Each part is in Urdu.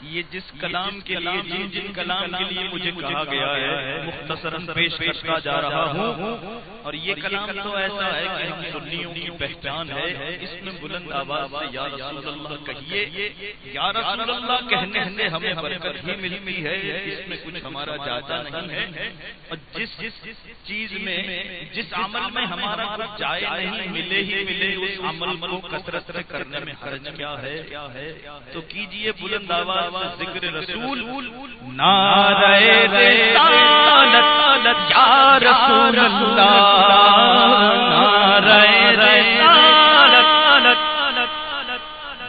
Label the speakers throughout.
Speaker 1: یہ جس کلام کے لیے جن جن کلام کے لیے مجھے کہا گیا ہے مختصر پیش کرتا جا رہا ہوں۔ اور یہ کلام تو ایسا ہے کہ ہم سنیوں کی پہچان ہے اس میں بلند آواز سے یا رسول اللہ کہیے یا رسول اللہ کہنے سے ہمیں برکت ہی ملتی ہے اس میں کچھ ہمارا جاتا نہیں ہے۔ اور جس جس چیز میں جس عمل میں ہمارا کچھ جائے نہیں ملے ہی ملے اس عمل کو کثرت کرنے میں حرج کیا ہے؟ تو کیجیے بلند آواز ذکر رسول۔ نعرہ رسول اللہ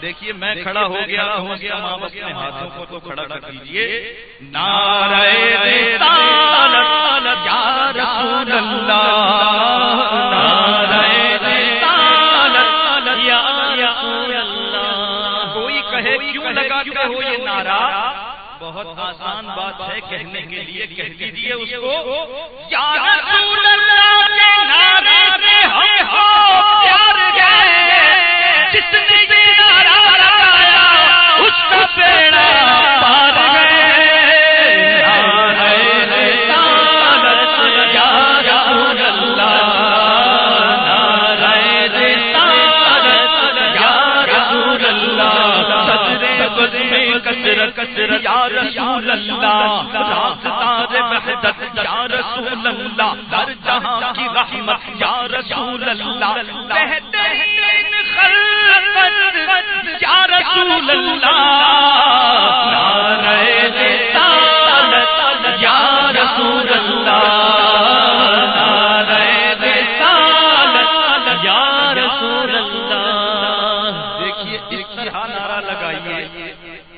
Speaker 1: دیکھیے میں کھڑا ہو گیا ہوں گیا ماں اپنے ہاتھوں کو تو کھڑا کر دیجیے رسالت یا رسول اللہ کوئی کہے کیوں لگا ہو یہ نعرہ؟ بہت آسان بات ہے کہنے کے لیے کہہ دیجیے اس کو۔ کسر یا رسول اللہ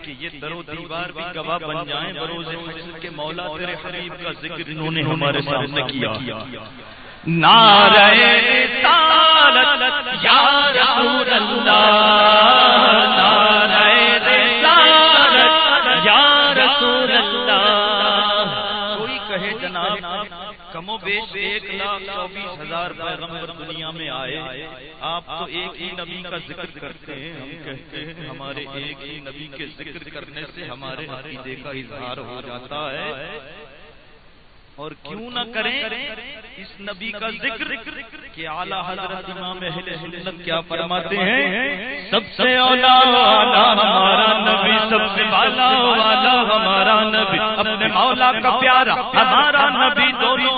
Speaker 1: کہ یہ در و دیوار بھی گواہ بن جائیں بروز فجر کے مولا تیرے حبیب کا ذکر انہوں نے ہمارے سامنے کیا۔ نعرہ رسالت یا رسول اللہ۔ جناب کم و بیش ایک لاکھ چوبیس ہزار پیغمبر دنیا میں آئے۔ آپ تو ایک ہی نبی کا ذکر کرتے ہیں۔ ہم کہتے ہیں ہمارے ایک ہی نبی کے ذکر کرنے سے ہمارے عقیدے کا اظہار ہو جاتا ہے۔ اور کیوں نہ کریں اس نبی کا ذکر کہ اعلیٰ حضرت امام اہل سنت کیا فرماتے ہیں؟ سب سے اولا والا ہمارا نبی، سب سے بالا والا ہمارا نبی۔ اپنے مولا کا پیارا ہمارا نبی، دونوں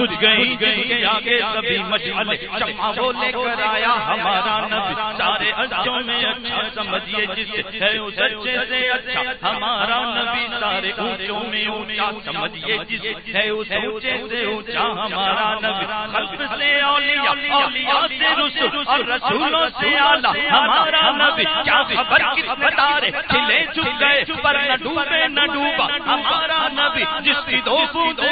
Speaker 1: نبی کچھ گئی گئی آگے سبھی مشعل شمع وہ لے کر آیا ہمارا نبی۔ سارے اچھوں میں اچھا سمجھیے جس ہے اس اچھے سے اچھا۔ ہمارا نبی سارے اونچوں میں اونچا سمجھیے جس ہے اس اونچے سے اونچا۔ ہمارا نبی خلق سے اولیاء اولیاء سے رسول اور رسولوں سے اعلیٰ۔ ہمارا نبی کیا خبر کس بتارے کھلے چک گئے پر نہ ڈوبے نہ ڈوبا۔ ہمارا نبی جس کی دو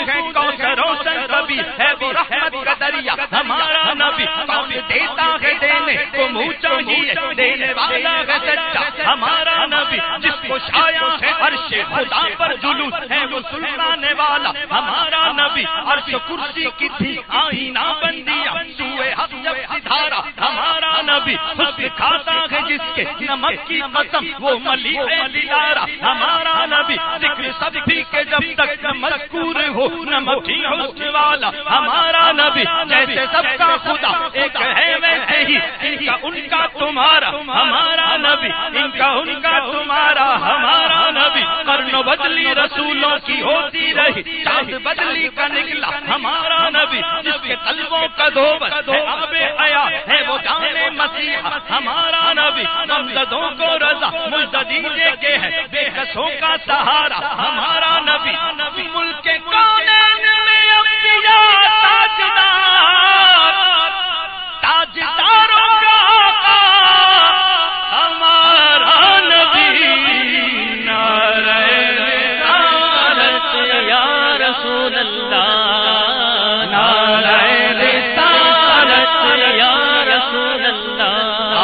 Speaker 1: ہے کوثروں سے کبھی ہے وہ رحمت کا دریا ہمارا نبی کون دیتا ہے دینے کو منہ چاہیے دینے والا ہے سچا۔ ہمارا نبی جس کو شایا ہے عرش خدا پر جلوس ہے وہ سلطان والا ہمارا نبی، عرش کرسی کی تھی، آئینہ بندیا سوئے حق جب سدھارا، ہمارا نبی حسن کھاتا ہے جس کے نمک کی قسم، وہ ملی ہے دلارا ہمارا نبی ذکر سب بھی کے جب تک مذکور ہو نمک ہی حسن والا، ہمارا نبی جیسے سب کا خدا، ایک ہے ویسے ہی ان کا ان کا تمہارا، ہمارا نبی، ان کا ان کا تمہارا، ہمارا نبی بدلی رسولوں کی ہوتی رہی۔ چاند بدلی کا نکلا ہمارا نبی، جس کے قلبوں کا دھوبت ہے آب آیا ہے، وہ جانے مسیح ہمارا نبی۔ نمزدوں کو رضا مجددی کے ہے بے قصوں کا سہارا ہمارا رسول اللہ، نعرہ رسالت، یا رسول اللہ۔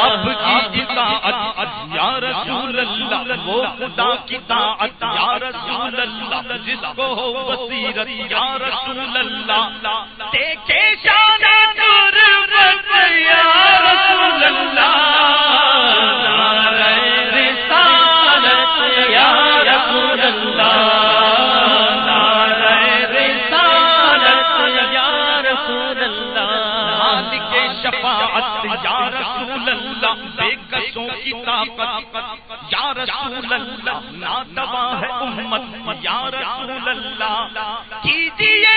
Speaker 1: آپ کی اطاعت، یا رسول اللہ، وہ خدا کی طاعت، یا رسول اللہ، جس کو ہو بصیرت، یا رسول اللہ۔ دیکھے شان قربت یا شفاعت یا رسول اللہ بے کسوں کی طاقت، یا رسول اللہ نا ہے امت، یا رسول اللہ، کیجیے